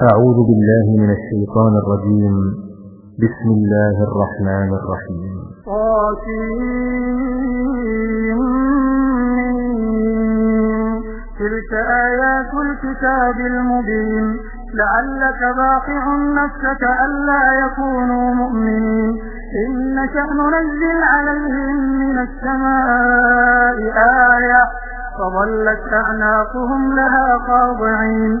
أعوذ بالله من الشيطان الرجيم. بسم الله الرحمن الرحيم. تلك آيات الكتاب المبين. لعلك باقع نفسك ألا يكونوا مؤمنين. إن نشأ ننزل عليهم من السماء آية. فظلت أعناقهم لها خاضعين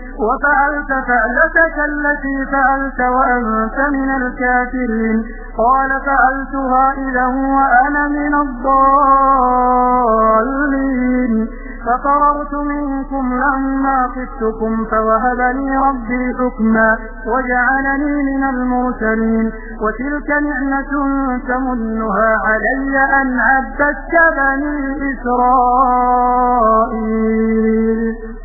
وفعلت فعلتك التي فعلت وأنت من الكافرين. قال فعلتها إذا وأنا من الضالين. فقررت منكم لما خفتكم فوهب لي ربي حكما وجعلني من المرسلين. وتلك نعمة تمنها علي أن عبدت بني إسرائيل.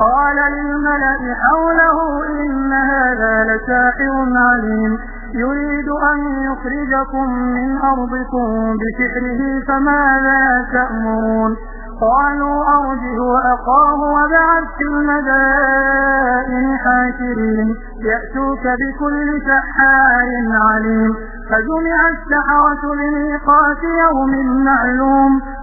قال للملأ حوله إن هذا لساحر عليم. يريد أن يخرجكم من أرضكم بسحره فماذا تأمرون؟ قالوا أرجه وأخاه وبعث في المدائن حاشرين. يأتوك بكل سحار عليم. فجمع السحرة لميقات يوم معلوم.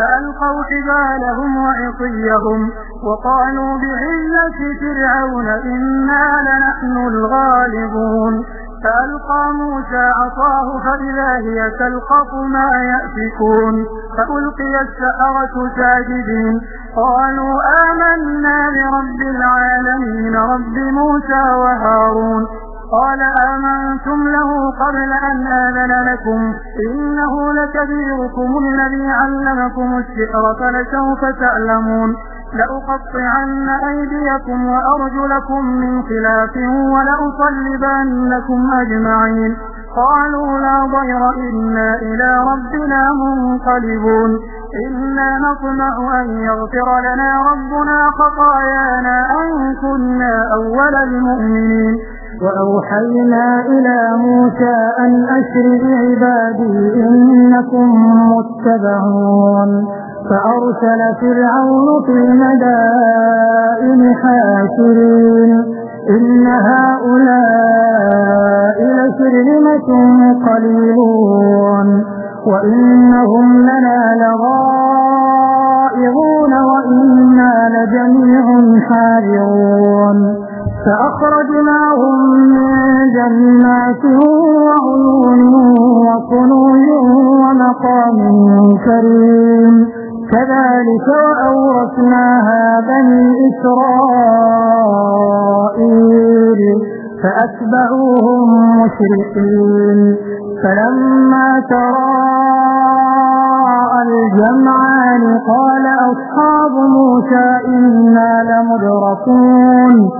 فألقوا حبالهم وعصيهم وقالوا بعزة فرعون إنا لنحن الغالبون فألقى موسى عصاه فإذا هي تلقف ما يأفكون فألقي السحرة ساجدين قالوا آمنا برب العالمين رب موسى وهارون قال آمنتم له قبل أن آذن لكم. إنه لكبيركم الذي علمكم السحر فلسوف تعلمون. لأقطعن أيديكم وأرجلكم من خلاف ولأصلبنكم أجمعين. قالوا لا ضير إنا إلى ربنا منقلبون. إنا نطمع أن يغفر لنا ربنا خطايانا أن كنا أول المؤمنين. وأوحينا إلى موسى أن أسر بعبادي إنكم يتبعون فأرسل فرعون في المدائن حاشرين. إن هؤلاء لشرذمة قليلون. وإنهم لنا لغائظون وإنا لجميع حاذرون. فأخرجناهم من جنات وعيون وكنوز ومقام كريم. كذلك وأورثناها بني إسرائيل فأتبعوهم مشرقين. فلما تراءى الجمعان قال أصحاب موسى إنا لمدركون.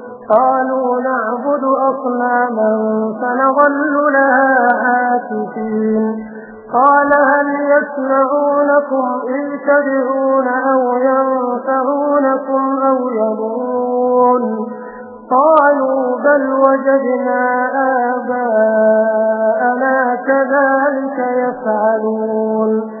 قالوا نعبد أصناما فنظل لها عاكفين قال هل يسمعونكم إذ تدعون أو ينفعونكم أو يضرون؟ قالوا بل وجدنا آباءنا كذلك يفعلون.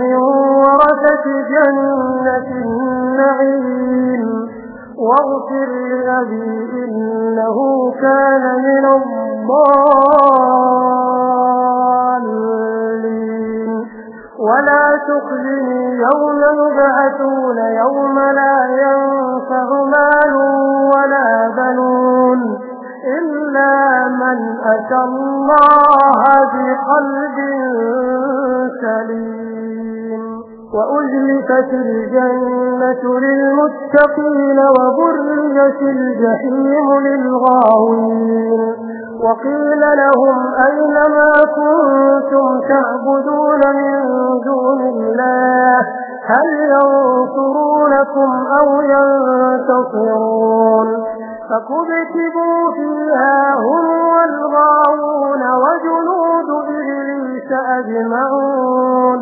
لأبي إنه كان من الضالين. ولا تخزني يوم يبعثون يوم لا ينفع مال ولا بنون. إلا من أتى الله بقلب سليم. وأزلفت الجنة وبرزت الجحيم للغاوين. وقيل لهم أين ما كنتم تعبدون من دون الله؟ هل ينصرونكم أو ينتصرون؟ فكبكبوا فيها هم والغاوون وجنود إبليس أجمعون.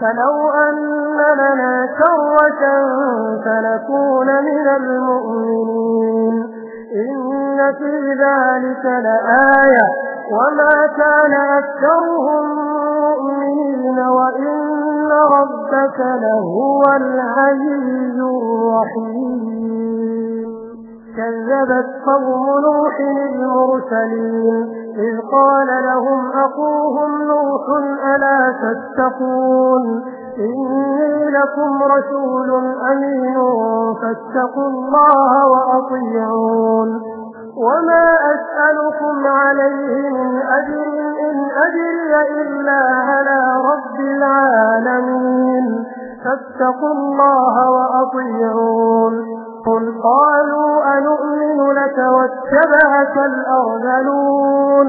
فلو أن لنا كرة فنكون من المؤمنين. إن في ذلك لآية. وما كان أكثرهم مؤمنين وإن ربك لهو العزيز الرحيم. كذبت قوم نوح المرسلين إذ قال لهم أخوهم نوح ألا تتقون إني لكم رسول أمين فاتقوا الله وأطيعون وما أسألكم عليه من أجر إن أجري إلا على رب العالمين فاتقوا الله وأطيعون قل قالوا أنؤمن لك واتبعك الأرذلون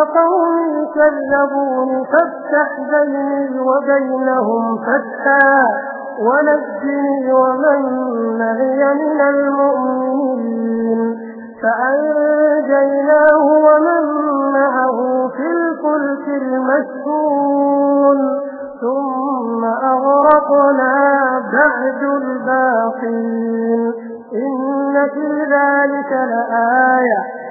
إن قومي كذبوني فافتح بيني وبينهم فتحا ونجني ومن معي من المؤمنين. فأنجيناه ومن معه في الفلك المشهون ثم أغرقنا بعد الباقين. إن في ذلك لآية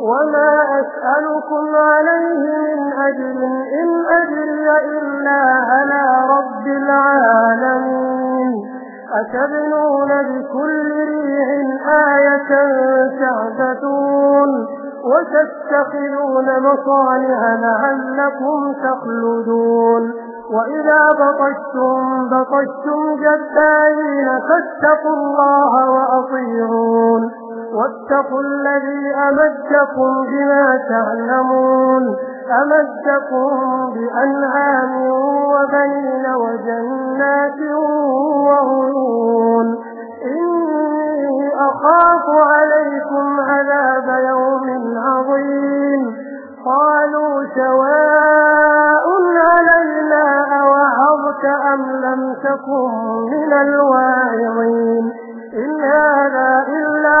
وما أسألكم عليه من أجل إن أجري إلا على رب العالمين أتبنون بكل ريع آية تعبثون وتتخذون مصالح لعلكم تخلدون وإذا بطشتم بطشتم جبارين فاتقوا الله وأطيعون واتقوا الذي أمدكم بما تعلمون أمدكم بأنعام وبنين وجنات وعيون إني أخاف عليكم عذاب يوم عظيم قالوا سواء علينا أوعظت أم لم تكن من الواعظين إن هذا إلا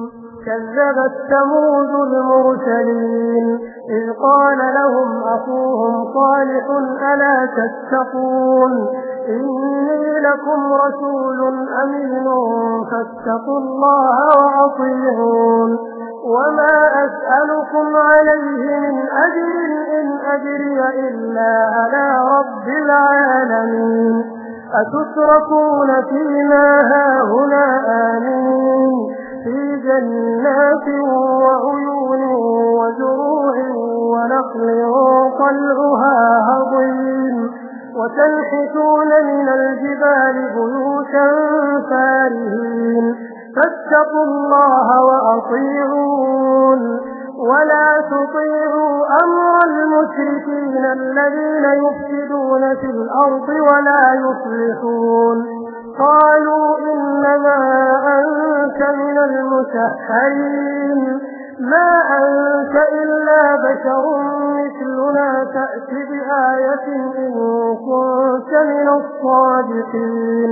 كذبت ثمود المرسلين. إذ قال لهم أخوهم صالح ألا تتقون؟ إني لكم رسول أمين فاتقوا الله وأطيعون. وما أسألكم عليه من أجر إن أجري إلا على رب العالمين. أتتركون فيما هاهنا آمين جنات وعيون وزروع ونخل طلعها هضيم وتنحتون من الجبال بيوتا فارهين. فاتقوا الله وأطيعون. ولا تطيعوا أمر المشركين الذين يفسدون في الأرض ولا يصلحون. قالوا إنما أنت من المسحرين. ما أنت إلا بشر مثلنا تأتي بآية إن كنت من الصادقين.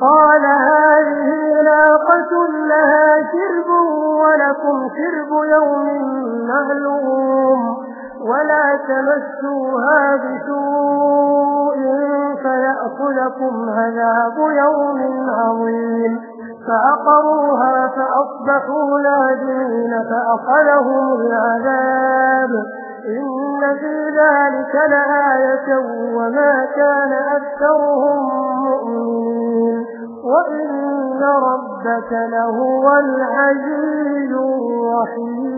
قال هذه ناقة لها شرب ولكم شرب يوم معلوم. ولا تمسوها بسوء فيأخذكم عذاب يوم عظيم فأقروها فأصبحوا نادمين فأخذهم العذاب إن في ذلك لآية وما كان أكثرهم مؤمنين وإن ربك لهو العزيز الرحيم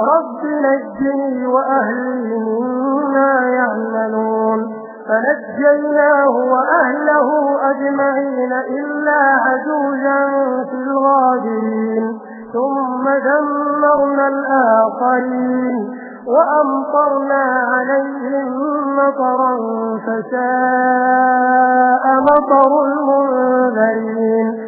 رب نجني وأهلي مما يعملون. فنجيناه وأهله أجمعين إلا عجوزا في الغابرين. ثم دمرنا الآخرين وأمطرنا عليهم مطرا فساء مطر المنذرين.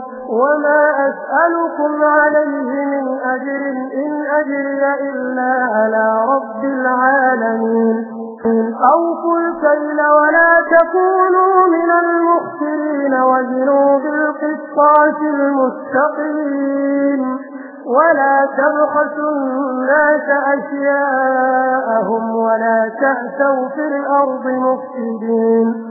وما أسألكم عليه من أجر إن أجري إلا على رب العالمين أوفوا الكيل ولا تكونوا من المخسرين وزنوا بالقسطاس المستقيم ولا تبخسوا الناس أشياءهم ولا تعثوا في الأرض مفسدين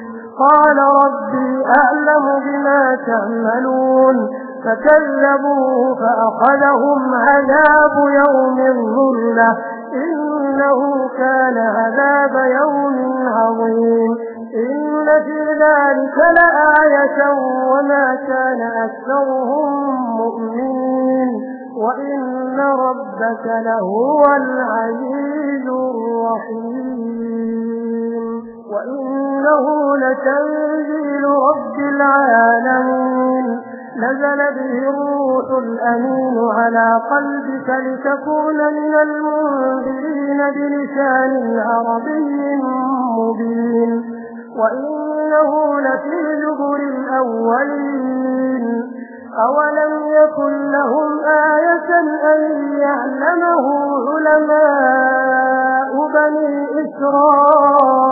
قال ربي أعلم بما تعملون فكذبوه فأخذهم عذاب يوم الظلة إنه كان عذاب يوم عظيم إن في ذلك لآية وما كان أكثرهم مؤمنين وإن ربك لهو العزيز الرحيم وإنه لتنزيل رب العالمين. نزل به الروح الأمين على قلبك لتكون من المنذرين بلسان عربي مبين. وإنه لفي زبر الأولين. أولم يكن لهم آية أن يعلمه علماء بني إسرائيل؟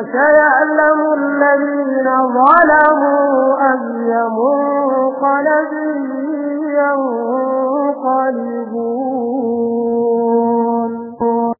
وسيعلم الذين ظلموا